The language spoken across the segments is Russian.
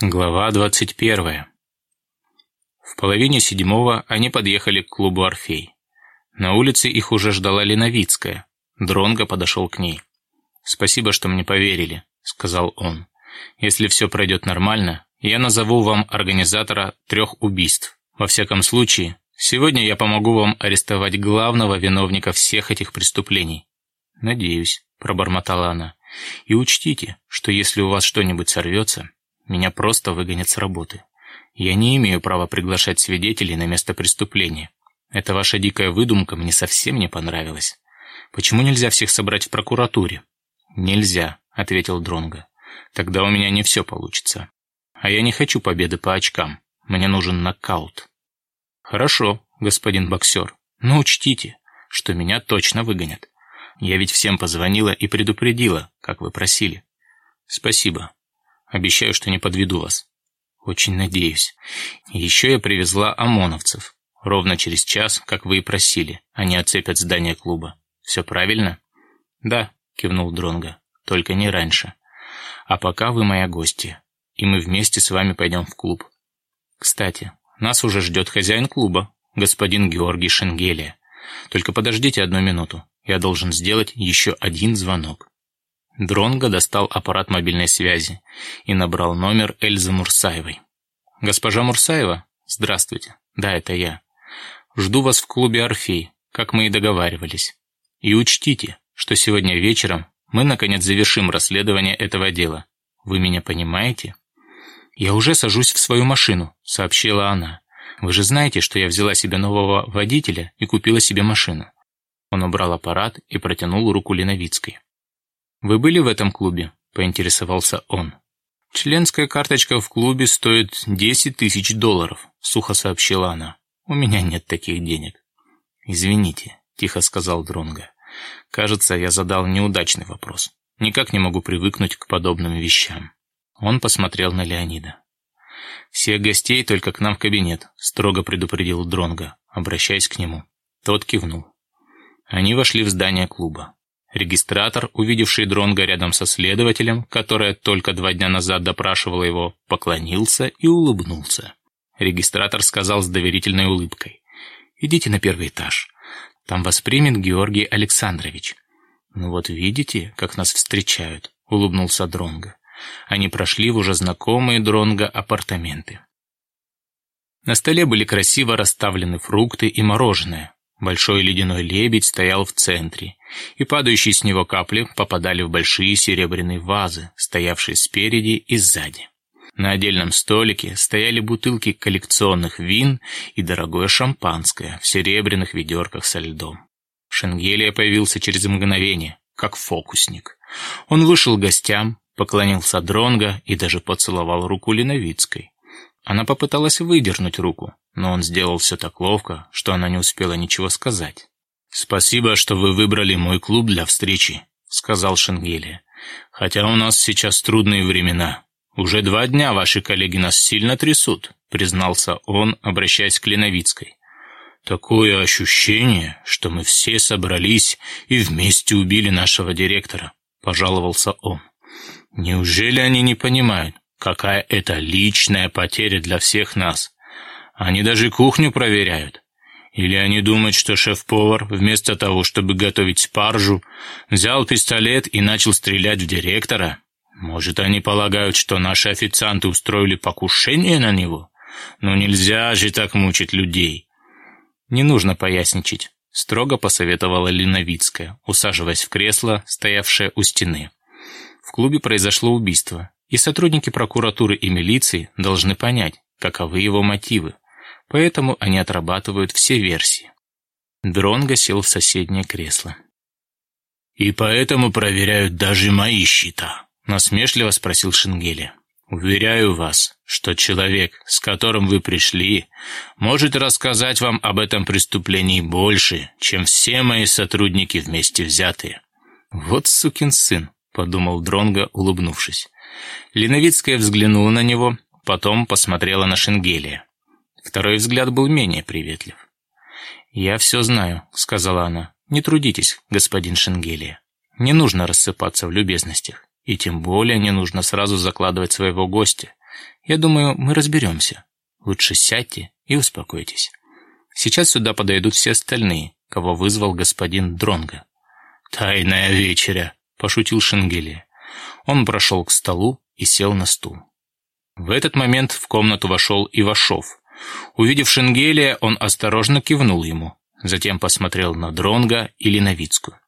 Глава двадцать первая. В половине седьмого они подъехали к клубу «Орфей». На улице их уже ждала Леновицкая. Дронго подошел к ней. «Спасибо, что мне поверили», — сказал он. «Если все пройдет нормально, я назову вам организатора трех убийств. Во всяком случае, сегодня я помогу вам арестовать главного виновника всех этих преступлений». «Надеюсь», — пробормотала она. «И учтите, что если у вас что-нибудь сорвется...» Меня просто выгонят с работы. Я не имею права приглашать свидетелей на место преступления. Эта ваша дикая выдумка мне совсем не понравилась. Почему нельзя всех собрать в прокуратуре? Нельзя, ответил Дронго. Тогда у меня не все получится. А я не хочу победы по очкам. Мне нужен нокаут. Хорошо, господин боксер, но учтите, что меня точно выгонят. Я ведь всем позвонила и предупредила, как вы просили. Спасибо. Обещаю, что не подведу вас. Очень надеюсь. Еще я привезла ОМОНовцев. Ровно через час, как вы и просили, они оцепят здание клуба. Все правильно? Да, кивнул Дронга. Только не раньше. А пока вы моя гостья, и мы вместе с вами пойдем в клуб. Кстати, нас уже ждет хозяин клуба, господин Георгий Шенгелия. Только подождите одну минуту. Я должен сделать еще один звонок. Дронго достал аппарат мобильной связи и набрал номер Эльзы Мурсаевой. «Госпожа Мурсаева? Здравствуйте. Да, это я. Жду вас в клубе «Орфей», как мы и договаривались. И учтите, что сегодня вечером мы, наконец, завершим расследование этого дела. Вы меня понимаете?» «Я уже сажусь в свою машину», — сообщила она. «Вы же знаете, что я взяла себе нового водителя и купила себе машину». Он убрал аппарат и протянул руку Леновицкой. «Вы были в этом клубе?» – поинтересовался он. «Членская карточка в клубе стоит 10 тысяч долларов», – сухо сообщила она. «У меня нет таких денег». «Извините», – тихо сказал Дронго. «Кажется, я задал неудачный вопрос. Никак не могу привыкнуть к подобным вещам». Он посмотрел на Леонида. «Всех гостей только к нам в кабинет», – строго предупредил Дронго, обращаясь к нему. Тот кивнул. Они вошли в здание клуба. Регистратор, увидевший Дронга рядом со следователем, которая только два дня назад допрашивала его, поклонился и улыбнулся. Регистратор сказал с доверительной улыбкой. «Идите на первый этаж. Там вас примет Георгий Александрович». «Ну вот видите, как нас встречают», — улыбнулся Дронга. Они прошли в уже знакомые Дронга апартаменты. На столе были красиво расставлены фрукты и мороженое, Большой ледяной лебедь стоял в центре, и падающие с него капли попадали в большие серебряные вазы, стоявшие спереди и сзади. На отдельном столике стояли бутылки коллекционных вин и дорогое шампанское в серебряных ведерках со льдом. Шенгелия появился через мгновение, как фокусник. Он вышел к гостям, поклонился Дронго и даже поцеловал руку Леновицкой. Она попыталась выдернуть руку, но он сделал все так ловко, что она не успела ничего сказать. «Спасибо, что вы выбрали мой клуб для встречи», — сказал Шенгелия. «Хотя у нас сейчас трудные времена. Уже два дня ваши коллеги нас сильно трясут», — признался он, обращаясь к Леновицкой. «Такое ощущение, что мы все собрались и вместе убили нашего директора», — пожаловался он. «Неужели они не понимают, какая это личная потеря для всех нас?» Они даже кухню проверяют. Или они думают, что шеф-повар, вместо того, чтобы готовить спаржу, взял пистолет и начал стрелять в директора? Может, они полагают, что наши официанты устроили покушение на него? Но нельзя же так мучить людей. Не нужно поясничать, строго посоветовала Линовицкая, усаживаясь в кресло, стоявшее у стены. В клубе произошло убийство, и сотрудники прокуратуры и милиции должны понять, каковы его мотивы. Поэтому они отрабатывают все версии. Дронго сел в соседнее кресло. «И поэтому проверяют даже мои счета», — насмешливо спросил Шенгели. «Уверяю вас, что человек, с которым вы пришли, может рассказать вам об этом преступлении больше, чем все мои сотрудники вместе взятые». «Вот сукин сын», — подумал Дронго, улыбнувшись. Леновицкая взглянула на него, потом посмотрела на Шенгелия. Второй взгляд был менее приветлив. «Я все знаю», — сказала она. «Не трудитесь, господин Шенгелия. Не нужно рассыпаться в любезностях. И тем более не нужно сразу закладывать своего гостя. Я думаю, мы разберемся. Лучше сядьте и успокойтесь. Сейчас сюда подойдут все остальные, кого вызвал господин Дронга. «Тайная вечеря», — пошутил Шенгелия. Он прошел к столу и сел на стул. В этот момент в комнату вошел Ивашов. Увидев Шенгелия, он осторожно кивнул ему, затем посмотрел на Дронга и Леновицкую.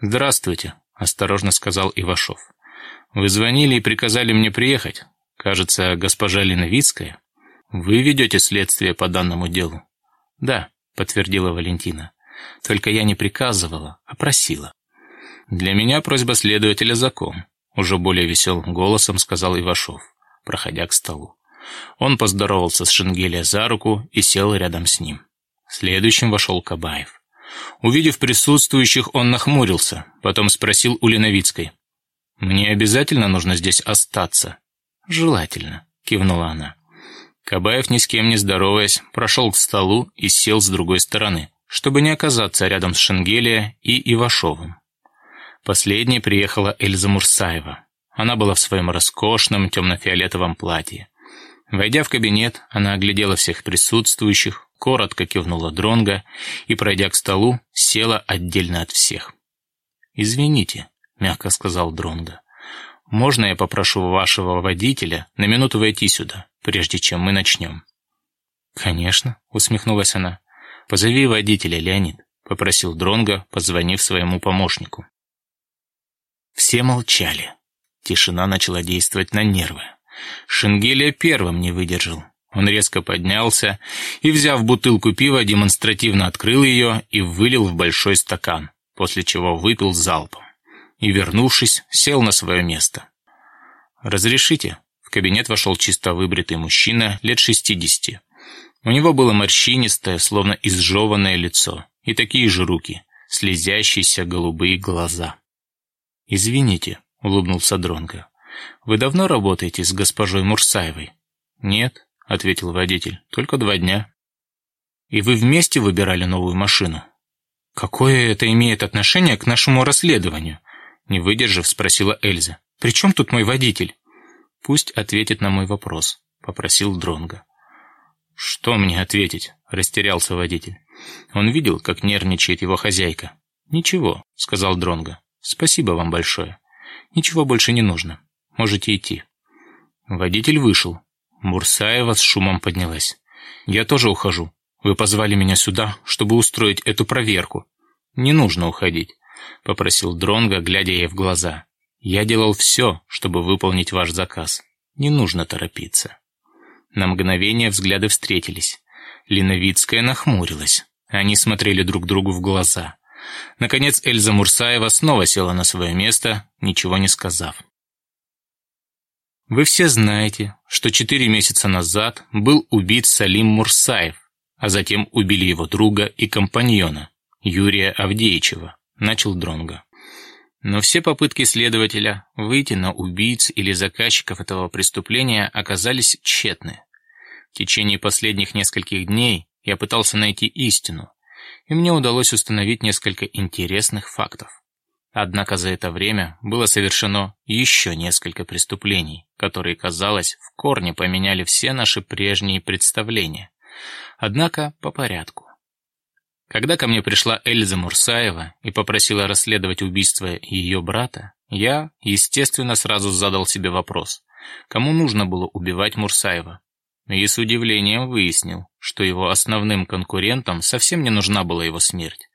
«Здравствуйте», — осторожно сказал Ивашов. «Вы звонили и приказали мне приехать. Кажется, госпожа Леновицкая. Вы ведете следствие по данному делу?» «Да», — подтвердила Валентина. «Только я не приказывала, а просила». «Для меня просьба следователя закон», — уже более веселым голосом сказал Ивашов, проходя к столу. Он поздоровался с Шенгелия за руку и сел рядом с ним. Следующим вошел Кабаев. Увидев присутствующих, он нахмурился, потом спросил у Леновицкой. «Мне обязательно нужно здесь остаться?» «Желательно», — кивнула она. Кабаев, ни с кем не здороваясь, прошел к столу и сел с другой стороны, чтобы не оказаться рядом с Шенгелия и Ивашовым. Последней приехала Эльза Мурсаева. Она была в своем роскошном темно-фиолетовом платье. Войдя в кабинет, она оглядела всех присутствующих, коротко кивнула Дронга и, пройдя к столу, села отдельно от всех. «Извините», — мягко сказал Дронга. «Можно я попрошу вашего водителя на минуту войти сюда?» прежде чем мы начнем». «Конечно», — усмехнулась она. «Позови водителя, Леонид», — попросил Дронго, позвонив своему помощнику. Все молчали. Тишина начала действовать на нервы. Шенгелия первым не выдержал. Он резко поднялся и, взяв бутылку пива, демонстративно открыл ее и вылил в большой стакан, после чего выпил залпом. И, вернувшись, сел на свое место. «Разрешите?» В кабинет вошел чисто выбритый мужчина лет шестидесяти. У него было морщинистое, словно изжеванное лицо, и такие же руки, слезящиеся голубые глаза. «Извините», — улыбнулся Дронго. «Вы давно работаете с госпожой Мурсаевой?» «Нет», — ответил водитель, — «только два дня». «И вы вместе выбирали новую машину?» «Какое это имеет отношение к нашему расследованию?» Не выдержав, спросила Эльза. «При чем тут мой водитель?» «Пусть ответит на мой вопрос», — попросил Дронга. «Что мне ответить?» — растерялся водитель. Он видел, как нервничает его хозяйка. «Ничего», — сказал Дронга. «Спасибо вам большое. Ничего больше не нужно. Можете идти». Водитель вышел. Мурсаева с шумом поднялась. «Я тоже ухожу. Вы позвали меня сюда, чтобы устроить эту проверку». «Не нужно уходить», — попросил Дронга, глядя ей в глаза. Я делал все, чтобы выполнить ваш заказ. Не нужно торопиться». На мгновение взгляды встретились. Линовицкая нахмурилась. Они смотрели друг другу в глаза. Наконец Эльза Мурсаева снова села на свое место, ничего не сказав. Вы все знаете, что четыре месяца назад был убит Салим Мурсаев, а затем убили его друга и компаньона, Юрия Авдеичева, начал Дронга. Но все попытки следователя выйти на убийц или заказчиков этого преступления оказались тщетны. В течение последних нескольких дней я пытался найти истину, и мне удалось установить несколько интересных фактов. Однако за это время было совершено еще несколько преступлений, которые, казалось, в корне поменяли все наши прежние представления. Однако по порядку. Когда ко мне пришла Эльза Мурсаева и попросила расследовать убийство ее брата, я, естественно, сразу задал себе вопрос, кому нужно было убивать Мурсаева. И с удивлением выяснил, что его основным конкурентам совсем не нужна была его смерть.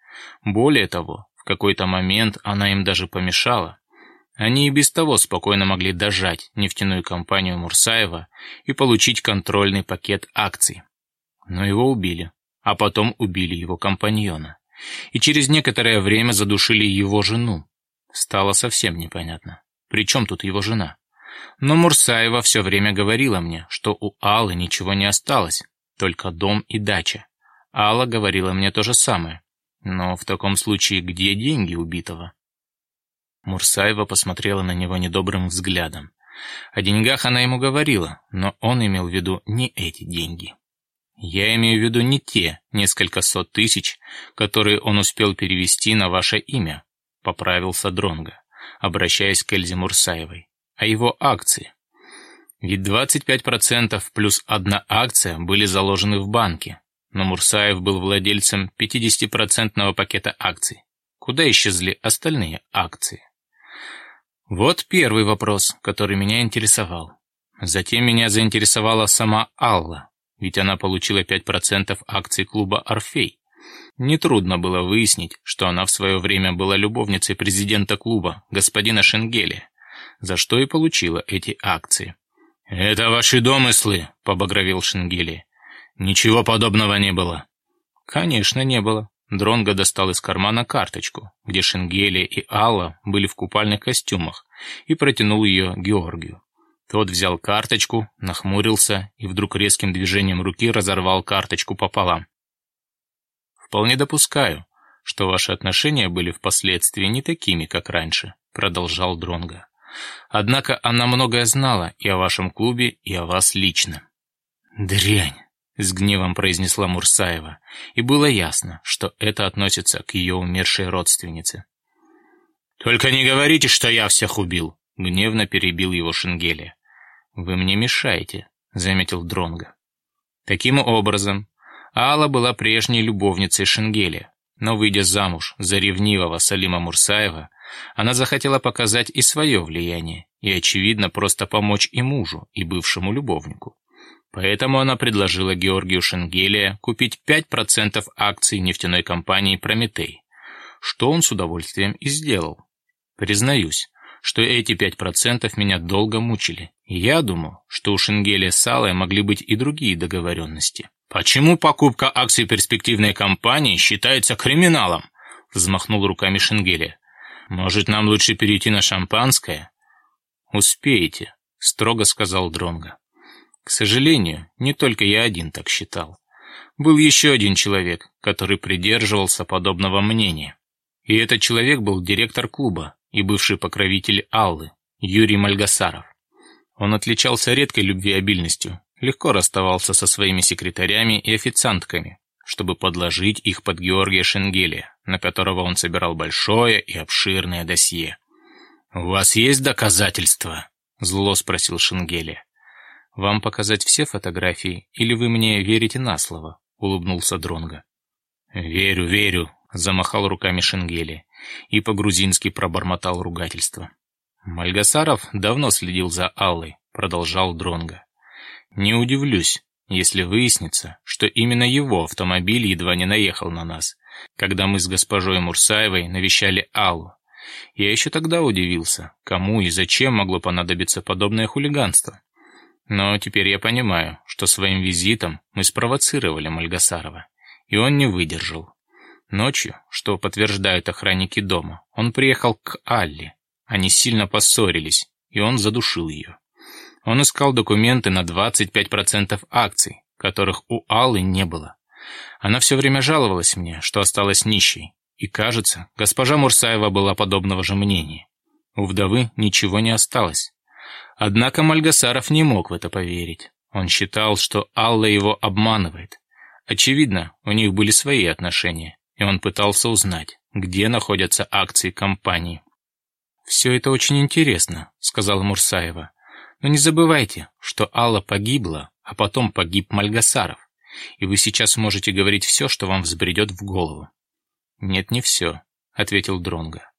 Более того, какой-то момент она им даже помешала. Они и без того спокойно могли дожать нефтяную компанию Мурсаева и получить контрольный пакет акций. Но его убили а потом убили его компаньона. И через некоторое время задушили его жену. Стало совсем непонятно. При чем тут его жена? Но Мурсаева все время говорила мне, что у Аллы ничего не осталось, только дом и дача. Алла говорила мне то же самое. Но в таком случае где деньги убитого? Мурсаева посмотрела на него недобрым взглядом. О деньгах она ему говорила, но он имел в виду не эти деньги. Я имею в виду не те несколько сот тысяч, которые он успел перевести на ваше имя, поправился Дронга, обращаясь к Эльзе Мурсаевой, а его акции. Ведь 25% плюс одна акция были заложены в банке, но Мурсаев был владельцем 50% пакета акций. Куда исчезли остальные акции? Вот первый вопрос, который меня интересовал. Затем меня заинтересовала сама Алла, ведь она получила 5% акций клуба «Орфей». Нетрудно было выяснить, что она в свое время была любовницей президента клуба, господина Шенгеля, за что и получила эти акции. «Это ваши домыслы», — побагровил Шенгели. «Ничего подобного не было». «Конечно, не было». Дронго достал из кармана карточку, где Шенгели и Алла были в купальных костюмах, и протянул ее Георгию. Тот взял карточку, нахмурился и вдруг резким движением руки разорвал карточку пополам. «Вполне допускаю, что ваши отношения были впоследствии не такими, как раньше», продолжал Дронго. «Однако она многое знала и о вашем клубе, и о вас лично». «Дрянь!» — с гневом произнесла Мурсаева, и было ясно, что это относится к ее умершей родственнице. «Только не говорите, что я всех убил!» — гневно перебил его Шенгелия. «Вы мне мешаете», — заметил Дронга. Таким образом, Алла была прежней любовницей Шенгелия, но, выйдя замуж за ревнивого Салима Мурсаева, она захотела показать и свое влияние, и, очевидно, просто помочь и мужу, и бывшему любовнику. Поэтому она предложила Георгию Шенгелия купить 5% акций нефтяной компании «Прометей», что он с удовольствием и сделал. Признаюсь, что эти 5% меня долго мучили. я думал, что у Шенгелия с Аллой могли быть и другие договоренности. «Почему покупка акций перспективной компании считается криминалом?» взмахнул руками Шенгелия. «Может, нам лучше перейти на шампанское?» «Успеете», — строго сказал Дронго. К сожалению, не только я один так считал. Был еще один человек, который придерживался подобного мнения. И этот человек был директор клуба и бывший покровитель Аллы, Юрий Мальгасаров. Он отличался редкой любвеобильностью, легко расставался со своими секретарями и официантками, чтобы подложить их под Георгия Шенгелия, на которого он собирал большое и обширное досье. «У вас есть доказательства?» — зло спросил Шенгелия. «Вам показать все фотографии, или вы мне верите на слово?» — улыбнулся Дронга. «Верю, верю», — замахал руками Шенгели и по-грузински пробормотал ругательство. Мальгасаров давно следил за Аллой, продолжал Дронга. Не удивлюсь, если выяснится, что именно его автомобиль едва не наехал на нас, когда мы с госпожой Мурсаевой навещали Аллу. Я еще тогда удивился, кому и зачем могло понадобиться подобное хулиганство. Но теперь я понимаю, что своим визитом мы спровоцировали Мальгасарова, и он не выдержал. Ночью, что подтверждают охранники дома, он приехал к Алле. Они сильно поссорились, и он задушил ее. Он искал документы на 25% акций, которых у Аллы не было. Она все время жаловалась мне, что осталась нищей. И, кажется, госпожа Мурсаева была подобного же мнения. У вдовы ничего не осталось. Однако Мальгасаров не мог в это поверить. Он считал, что Алла его обманывает. Очевидно, у них были свои отношения, и он пытался узнать, где находятся акции компании. «Все это очень интересно», — сказала Мурсаева. «Но не забывайте, что Алла погибла, а потом погиб Мальгасаров, и вы сейчас можете говорить все, что вам взбредет в голову». «Нет, не все», — ответил Дронга.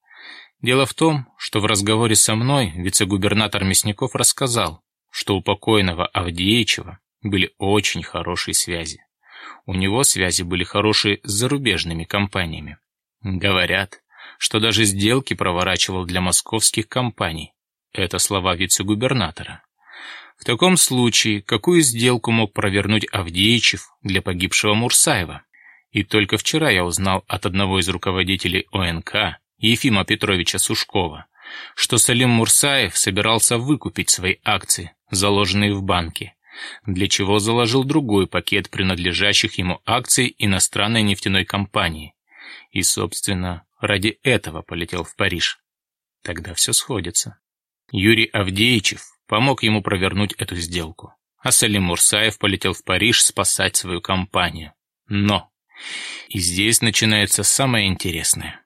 Дело в том, что в разговоре со мной вице-губернатор Мясников рассказал, что у покойного Авдеичева были очень хорошие связи. У него связи были хорошие с зарубежными компаниями. Говорят, что даже сделки проворачивал для московских компаний. Это слова вице-губернатора. В таком случае, какую сделку мог провернуть Авдеичев для погибшего Мурсаева? И только вчера я узнал от одного из руководителей ОНК, Ефима Петровича Сушкова, что Салим Мурсаев собирался выкупить свои акции, заложенные в банке, для чего заложил другой пакет принадлежащих ему акций иностранной нефтяной компании. И, собственно, ради этого полетел в Париж. Тогда все сходится. Юрий Авдеичев помог ему провернуть эту сделку, а Салим Мурсаев полетел в Париж спасать свою компанию. Но! И здесь начинается самое интересное.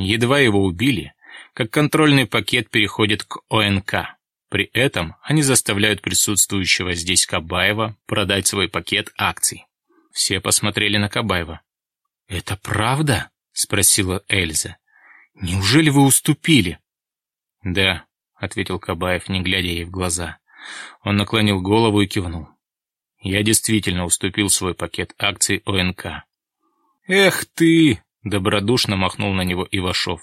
Едва его убили, как контрольный пакет переходит к ОНК. При этом они заставляют присутствующего здесь Кабаева продать свой пакет акций. Все посмотрели на Кабаева. «Это правда?» — спросила Эльза. «Неужели вы уступили?» «Да», — ответил Кабаев, не глядя ей в глаза. Он наклонил голову и кивнул. «Я действительно уступил свой пакет акций ОНК». «Эх ты!» — добродушно махнул на него Ивашов.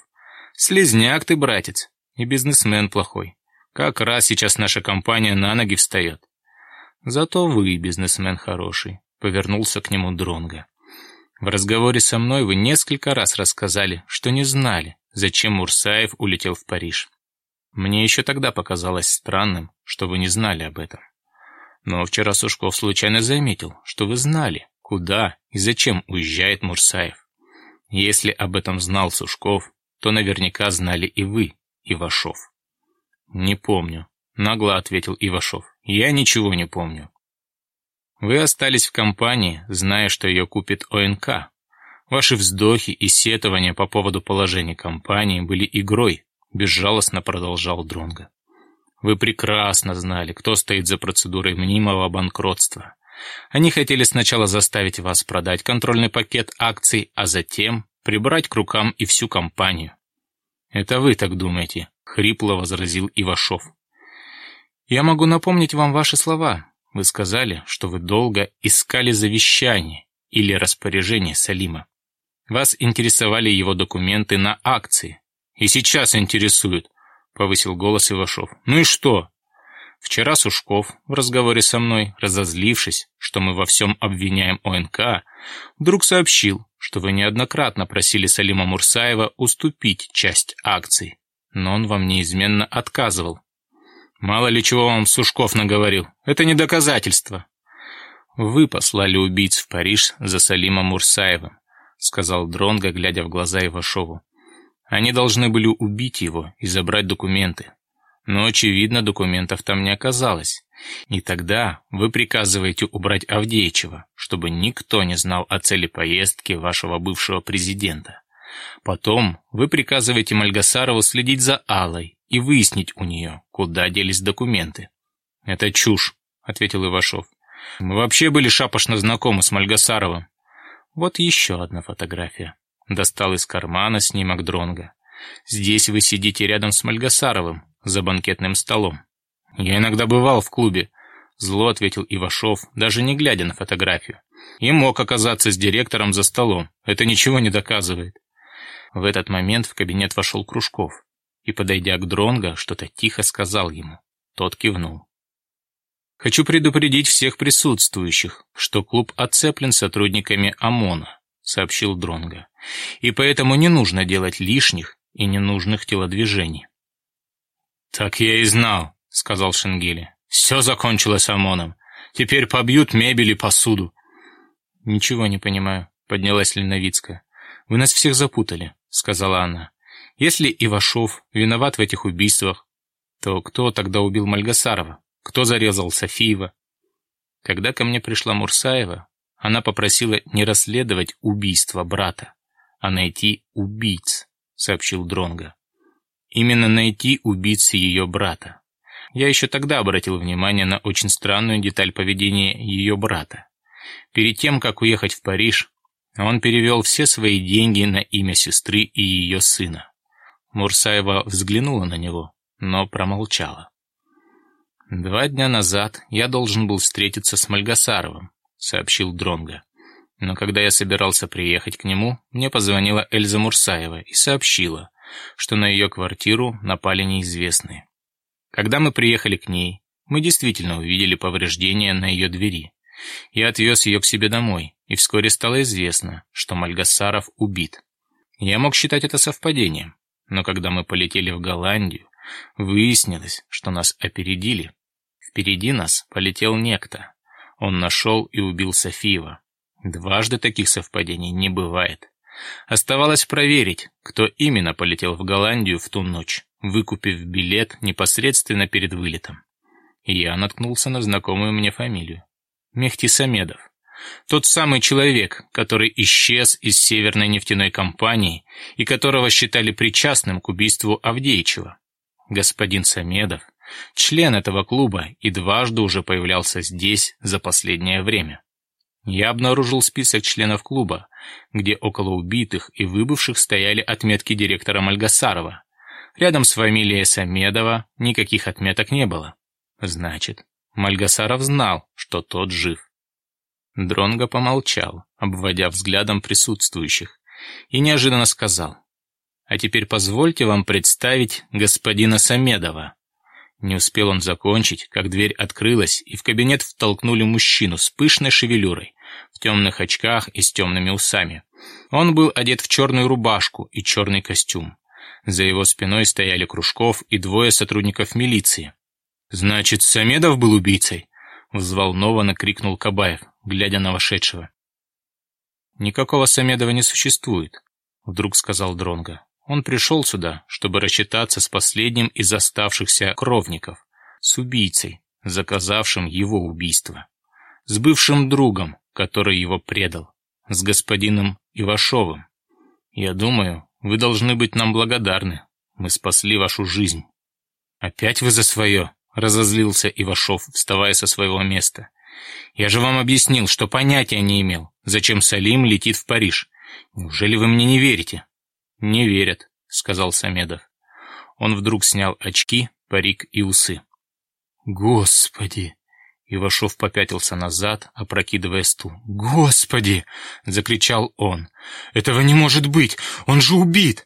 «Слезняк ты, братец, и бизнесмен плохой. Как раз сейчас наша компания на ноги встает. Зато вы бизнесмен хороший», — повернулся к нему Дронга. В разговоре со мной вы несколько раз рассказали, что не знали, зачем Мурсаев улетел в Париж. Мне еще тогда показалось странным, что вы не знали об этом. Но вчера Сушков случайно заметил, что вы знали, куда и зачем уезжает Мурсаев. Если об этом знал Сушков, то наверняка знали и вы, Ивашов. «Не помню», — нагло ответил Ивашов. «Я ничего не помню. Вы остались в компании, зная, что ее купит ОНК. Ваши вздохи и сетования по поводу положения компании были игрой, безжалостно продолжал Дронга. Вы прекрасно знали, кто стоит за процедурой мнимого банкротства. Они хотели сначала заставить вас продать контрольный пакет акций, а затем прибрать к рукам и всю компанию. Это вы так думаете, хрипло возразил Ивашов. Я могу напомнить вам ваши слова. Вы сказали, что вы долго искали завещание или распоряжение Салима. Вас интересовали его документы на акции. И сейчас интересуют, повысил голос Ивашов. Ну и что? Вчера Сушков в разговоре со мной, разозлившись, что мы во всем обвиняем ОНК, вдруг сообщил, что вы неоднократно просили Салима Мурсаева уступить часть акций, но он вам неизменно отказывал. Мало ли чего вам Сушков наговорил. Это не доказательство. Вы послали убийц в Париж за Салимом Мурсаевым, сказал Дронго, глядя в глаза Ивашову. Они должны были убить его и забрать документы. Но, очевидно, документов там не оказалось. И тогда вы приказываете убрать Авдеичева, чтобы никто не знал о цели поездки вашего бывшего президента. Потом вы приказываете Мальгасарову следить за Аллой и выяснить у нее, куда делись документы. «Это чушь», — ответил Ивашов. «Мы вообще были шапошно знакомы с Мальгасаровым». Вот еще одна фотография. Достал из кармана снимок Дронга. «Здесь вы сидите рядом с Мальгасаровым, за банкетным столом». «Я иногда бывал в клубе», — зло ответил Ивашов, даже не глядя на фотографию. «И мог оказаться с директором за столом. Это ничего не доказывает». В этот момент в кабинет вошел Кружков и, подойдя к Дронго, что-то тихо сказал ему. Тот кивнул. «Хочу предупредить всех присутствующих, что клуб оцеплен сотрудниками ОМОНа», — сообщил Дронго. «И поэтому не нужно делать лишних и ненужных телодвижений». «Так я и знал», — сказал Шенгели. «Все закончилось ОМОНом. Теперь побьют мебель и посуду». «Ничего не понимаю», — поднялась Леновицкая. «Вы нас всех запутали», — сказала она. «Если Ивашов виноват в этих убийствах, то кто тогда убил Мальгасарова? Кто зарезал Софиева?» Когда ко мне пришла Мурсаева, она попросила не расследовать убийство брата, а найти убийц, сообщил Дронга. Именно найти убийц ее брата. Я еще тогда обратил внимание на очень странную деталь поведения ее брата. Перед тем, как уехать в Париж, он перевел все свои деньги на имя сестры и ее сына. Мурсаева взглянула на него, но промолчала. «Два дня назад я должен был встретиться с Мальгасаровым», — сообщил Дронга. Но когда я собирался приехать к нему, мне позвонила Эльза Мурсаева и сообщила, что на ее квартиру напали неизвестные. Когда мы приехали к ней, мы действительно увидели повреждения на ее двери. Я отвез ее к себе домой, и вскоре стало известно, что Мальгасаров убит. Я мог считать это совпадением, но когда мы полетели в Голландию, выяснилось, что нас опередили. Впереди нас полетел некто. Он нашел и убил Софиева. Дважды таких совпадений не бывает. Оставалось проверить, кто именно полетел в Голландию в ту ночь, выкупив билет непосредственно перед вылетом. И я наткнулся на знакомую мне фамилию. Мехти Самедов. Тот самый человек, который исчез из Северной нефтяной компании и которого считали причастным к убийству Авдеичева. Господин Самедов член этого клуба и дважды уже появлялся здесь за последнее время. Я обнаружил список членов клуба, где около убитых и выбывших стояли отметки директора Мальгасарова. Рядом с фамилией Самедова никаких отметок не было. Значит, Мальгасаров знал, что тот жив. Дронго помолчал, обводя взглядом присутствующих, и неожиданно сказал. «А теперь позвольте вам представить господина Самедова». Не успел он закончить, как дверь открылась, и в кабинет втолкнули мужчину с пышной шевелюрой, в темных очках и с темными усами. Он был одет в черную рубашку и черный костюм. За его спиной стояли Кружков и двое сотрудников милиции. «Значит, Самедов был убийцей?» — взволнованно крикнул Кабаев, глядя на вошедшего. «Никакого Самедова не существует», — вдруг сказал Дронга. «Он пришел сюда, чтобы рассчитаться с последним из оставшихся кровников, с убийцей, заказавшим его убийство, с бывшим другом, который его предал, с господином Ивашовым. Я думаю, вы должны быть нам благодарны. Мы спасли вашу жизнь». «Опять вы за свое?» — разозлился Ивашов, вставая со своего места. «Я же вам объяснил, что понятия не имел, зачем Салим летит в Париж. Неужели вы мне не верите?» «Не верят», — сказал Самедов. Он вдруг снял очки, парик и усы. «Господи!» Ивашов попятился назад, опрокидывая стул. «Господи!» — закричал он. «Этого не может быть! Он же убит!»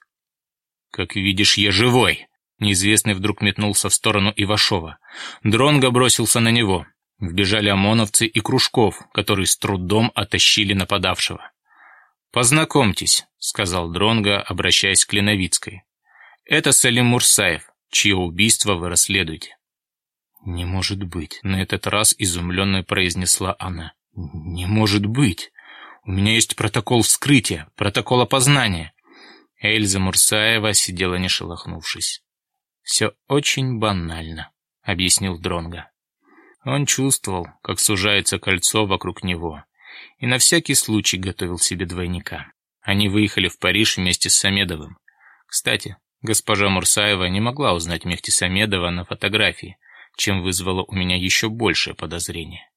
«Как видишь, я живой!» Неизвестный вдруг метнулся в сторону Ивашова. Дронго бросился на него. Вбежали ОМОНовцы и Кружков, которые с трудом оттащили нападавшего. «Познакомьтесь», — сказал Дронго, обращаясь к Леновицкой. «Это Салим Мурсаев, чье убийство вы расследуете». «Не может быть!» — на этот раз изумленно произнесла она. «Не может быть! У меня есть протокол вскрытия, протокол опознания!» Эльза Мурсаева сидела не шелохнувшись. «Все очень банально», — объяснил Дронга. Он чувствовал, как сужается кольцо вокруг него, и на всякий случай готовил себе двойника. Они выехали в Париж вместе с Самедовым. Кстати, госпожа Мурсаева не могла узнать Мехти Самедова на фотографии, чем вызвало у меня еще большее подозрение.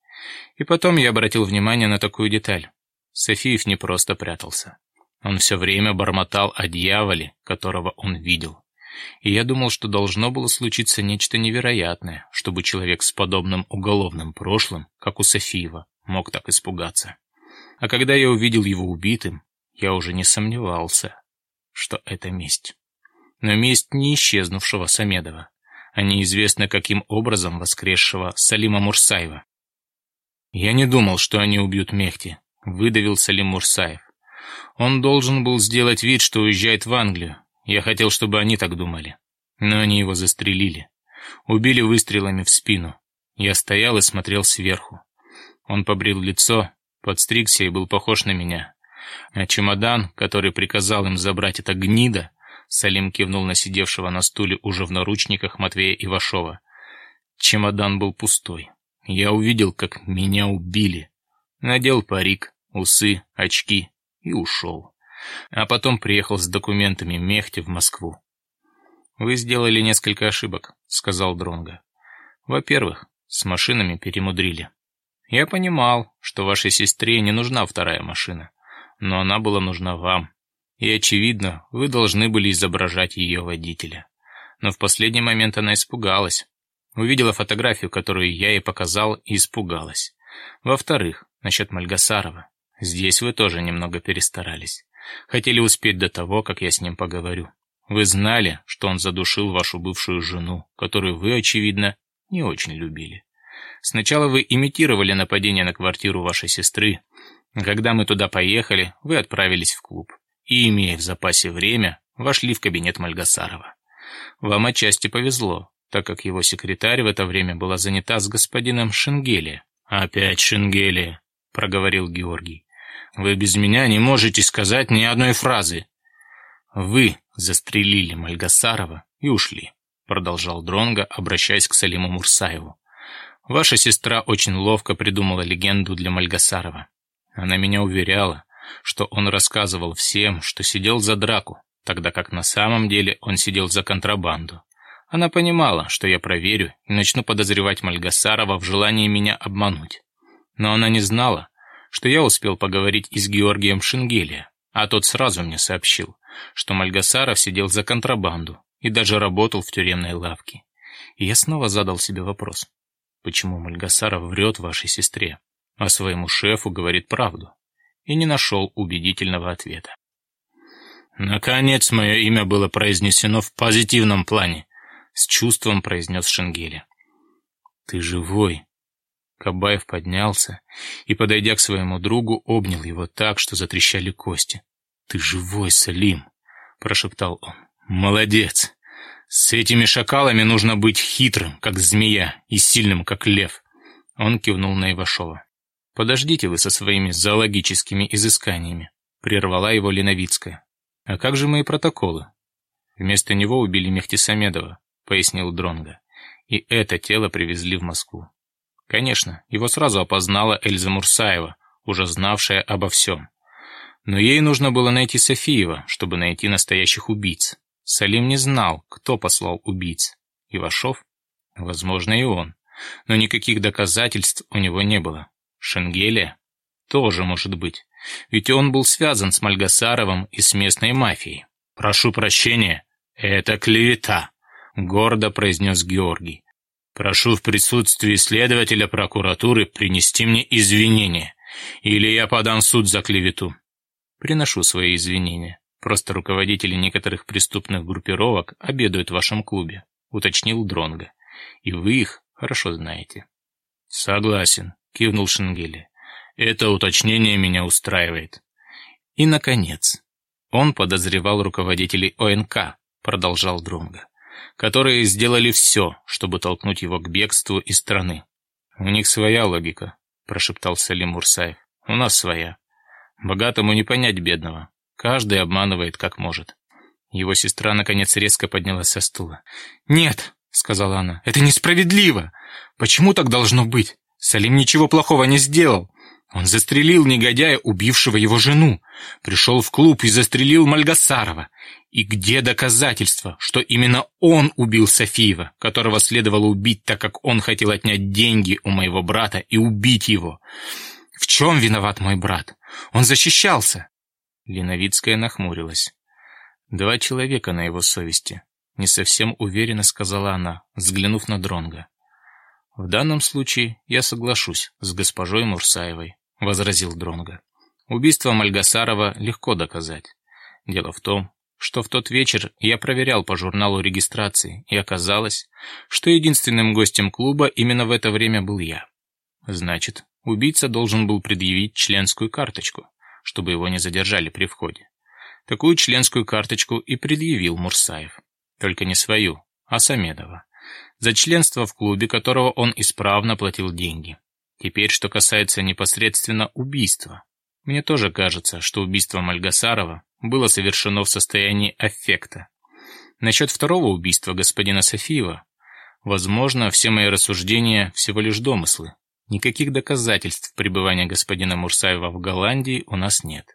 И потом я обратил внимание на такую деталь. Софиев не просто прятался. Он все время бормотал о дьяволе, которого он видел. И я думал, что должно было случиться нечто невероятное, чтобы человек с подобным уголовным прошлым, как у Софиева, мог так испугаться. А когда я увидел его убитым, я уже не сомневался, что это месть. Но месть не исчезнувшего Самедова а неизвестно каким образом воскресшего Салима Мурсаева. «Я не думал, что они убьют Мехти», — выдавил Салим Мурсаев. «Он должен был сделать вид, что уезжает в Англию. Я хотел, чтобы они так думали. Но они его застрелили. Убили выстрелами в спину. Я стоял и смотрел сверху. Он побрил лицо, подстригся и был похож на меня. А чемодан, который приказал им забрать это гнида, Салим кивнул на сидевшего на стуле уже в наручниках Матвея Ивашова. Чемодан был пустой. Я увидел, как меня убили. Надел парик, усы, очки и ушел. А потом приехал с документами Мехти в Москву. «Вы сделали несколько ошибок», — сказал Дронга. «Во-первых, с машинами перемудрили. Я понимал, что вашей сестре не нужна вторая машина, но она была нужна вам и, очевидно, вы должны были изображать ее водителя. Но в последний момент она испугалась. Увидела фотографию, которую я ей показал, и испугалась. Во-вторых, насчет Мальгасарова. Здесь вы тоже немного перестарались. Хотели успеть до того, как я с ним поговорю. Вы знали, что он задушил вашу бывшую жену, которую вы, очевидно, не очень любили. Сначала вы имитировали нападение на квартиру вашей сестры. Когда мы туда поехали, вы отправились в клуб и, имея в запасе время, вошли в кабинет Мальгасарова. Вам отчасти повезло, так как его секретарь в это время была занята с господином Шенгели. «Опять Шенгели», — проговорил Георгий. «Вы без меня не можете сказать ни одной фразы». «Вы застрелили Мальгасарова и ушли», — продолжал Дронго, обращаясь к Салиму Мурсаеву. «Ваша сестра очень ловко придумала легенду для Мальгасарова. Она меня уверяла, что он рассказывал всем, что сидел за драку, тогда как на самом деле он сидел за контрабанду. Она понимала, что я проверю и начну подозревать Мальгасарова в желании меня обмануть. Но она не знала, что я успел поговорить и с Георгием Шенгелия, а тот сразу мне сообщил, что Мальгасаров сидел за контрабанду и даже работал в тюремной лавке. И я снова задал себе вопрос, почему Мальгасаров врет вашей сестре, а своему шефу говорит правду, и не нашел убедительного ответа. «Наконец мое имя было произнесено в позитивном плане», — с чувством произнес Шенгеля. «Ты живой!» Кабаев поднялся и, подойдя к своему другу, обнял его так, что затрещали кости. «Ты живой, Салим!» — прошептал он. «Молодец! С этими шакалами нужно быть хитрым, как змея, и сильным, как лев!» Он кивнул на Ивашова. «Подождите вы со своими зоологическими изысканиями», — прервала его Леновицкая. «А как же мои протоколы?» «Вместо него убили Мехтисамедова», — пояснил Дронга. «И это тело привезли в Москву». Конечно, его сразу опознала Эльза Мурсаева, уже знавшая обо всем. Но ей нужно было найти Софиева, чтобы найти настоящих убийц. Салим не знал, кто послал убийц. Ивашов? Возможно, и он. Но никаких доказательств у него не было. Шенгелия? Тоже может быть. Ведь он был связан с Мальгасаровым и с местной мафией. «Прошу прощения, это клевета», — гордо произнес Георгий. «Прошу в присутствии следователя прокуратуры принести мне извинения, или я подам суд за клевету». «Приношу свои извинения. Просто руководители некоторых преступных группировок обедают в вашем клубе», — уточнил Дронга. «И вы их хорошо знаете». «Согласен», кивнул Шенгели. Это уточнение меня устраивает. И, наконец, он подозревал руководителей ОНК, продолжал Дронга, которые сделали все, чтобы толкнуть его к бегству из страны. У них своя логика, прошептал Салим Мурсаев. У нас своя. Богатому не понять бедного. Каждый обманывает как может. Его сестра, наконец, резко поднялась со стула. «Нет!» — сказала она. «Это несправедливо! Почему так должно быть? Салим ничего плохого не сделал. Он застрелил негодяя, убившего его жену. Пришел в клуб и застрелил Мальгасарова. И где доказательства, что именно он убил Софиева, которого следовало убить, так как он хотел отнять деньги у моего брата и убить его? В чем виноват мой брат? Он защищался. Леновицкая нахмурилась. Два человека на его совести. Не совсем уверенно сказала она, взглянув на Дронга. «В данном случае я соглашусь с госпожой Мурсаевой», — возразил Дронга. «Убийство Мальгасарова легко доказать. Дело в том, что в тот вечер я проверял по журналу регистрации, и оказалось, что единственным гостем клуба именно в это время был я. Значит, убийца должен был предъявить членскую карточку, чтобы его не задержали при входе. Такую членскую карточку и предъявил Мурсаев. Только не свою, а Самедова за членство в клубе, которого он исправно платил деньги. Теперь, что касается непосредственно убийства. Мне тоже кажется, что убийство Мальгасарова было совершено в состоянии аффекта. Насчет второго убийства господина Софиева, возможно, все мои рассуждения всего лишь домыслы. Никаких доказательств пребывания господина Мурсаева в Голландии у нас нет.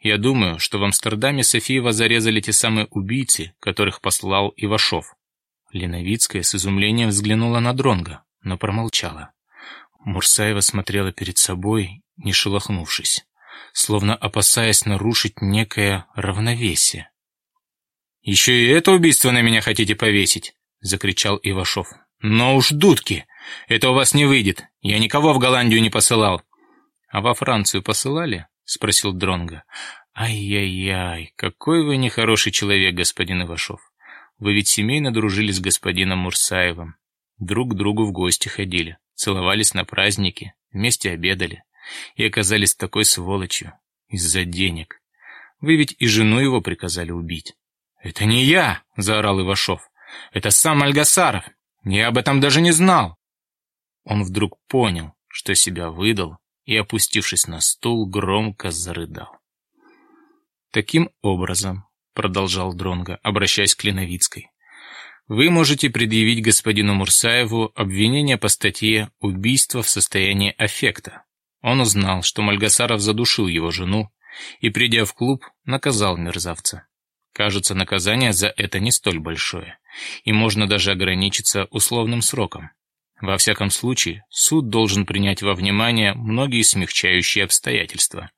Я думаю, что в Амстердаме Софиева зарезали те самые убийцы, которых послал Ивашов. Леновицкая с изумлением взглянула на Дронга, но промолчала. Мурсаева смотрела перед собой, не шелохнувшись, словно опасаясь нарушить некое равновесие. «Еще и это убийство на меня хотите повесить?» — закричал Ивашов. «Но уж дудки! Это у вас не выйдет. Я никого в Голландию не посылал». «А во Францию посылали?» — спросил Дронга. «Ай-яй-яй, какой вы нехороший человек, господин Ивашов. Вы ведь семейно дружили с господином Мурсаевым. Друг к другу в гости ходили, целовались на праздники, вместе обедали. И оказались такой сволочью. Из-за денег. Вы ведь и жену его приказали убить. «Это не я!» — заорал Ивашов. «Это сам Альгасаров! Я об этом даже не знал!» Он вдруг понял, что себя выдал, и, опустившись на стул, громко зарыдал. Таким образом, продолжал Дронга, обращаясь к Леновицкой. Вы можете предъявить господину Мурсаеву обвинение по статье «Убийство в состоянии аффекта». Он узнал, что Мальгасаров задушил его жену и, придя в клуб, наказал мерзавца. Кажется, наказание за это не столь большое, и можно даже ограничиться условным сроком. Во всяком случае, суд должен принять во внимание многие смягчающие обстоятельства.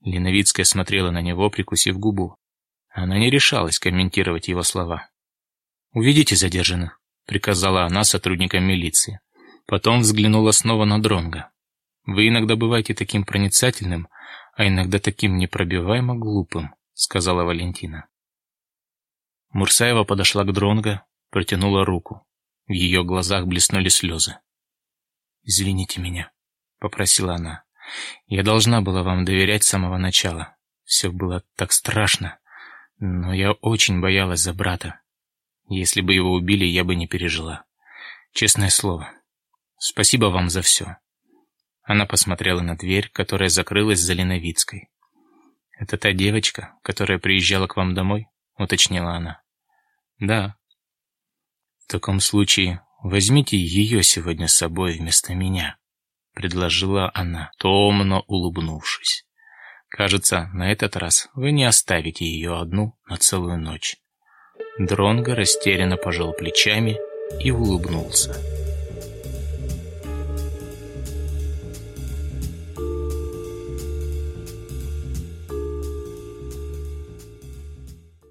Леновицкая смотрела на него, прикусив губу. Она не решалась комментировать его слова. «Уведите задержанных», — приказала она сотрудникам милиции. Потом взглянула снова на Дронга. «Вы иногда бываете таким проницательным, а иногда таким непробиваемо глупым», — сказала Валентина. Мурсаева подошла к Дронго, протянула руку. В ее глазах блеснули слезы. «Извините меня», — попросила она. «Я должна была вам доверять с самого начала. Все было так страшно, но я очень боялась за брата. Если бы его убили, я бы не пережила. Честное слово. Спасибо вам за все». Она посмотрела на дверь, которая закрылась за Леновицкой. «Это та девочка, которая приезжала к вам домой?» — уточнила она. «Да», «В таком случае возьмите ее сегодня с собой вместо меня», — предложила она, томно улыбнувшись. «Кажется, на этот раз вы не оставите ее одну на целую ночь». Дронго растерянно пожал плечами и улыбнулся.